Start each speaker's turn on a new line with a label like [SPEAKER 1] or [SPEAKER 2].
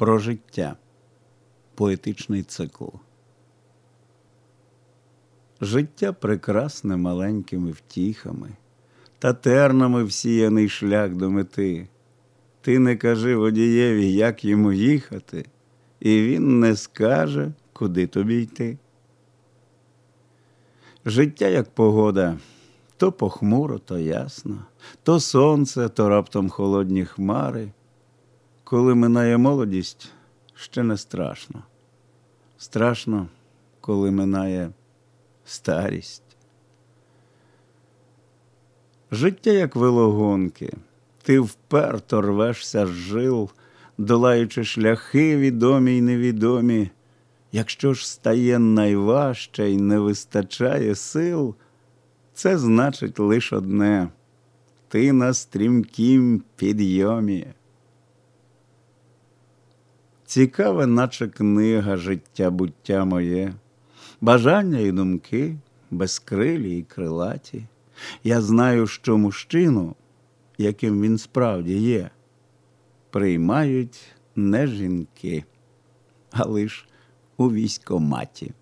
[SPEAKER 1] Про життя. Поетичний цикл. Життя прекрасне маленькими втіхами, та тернами всіяний шлях до мети. Ти не кажи водієві, як йому їхати, і він не скаже, куди тобі йти. Життя, як погода, то похмуро, то ясно, то сонце, то раптом холодні хмари. Коли минає молодість, ще не страшно. Страшно, коли минає старість. Життя, як велогонки, ти вперто рвешся з жил, долаючи шляхи відомі й невідомі. Якщо ж стає найважче й не вистачає сил, це значить лише одне ти на стрімкім підйомі. Цікаве, наче книга життя буття моє, бажання і думки, безкрилі і крилаті. Я знаю, що мужчину, яким він справді є, приймають не жінки, а лиш у військоматі.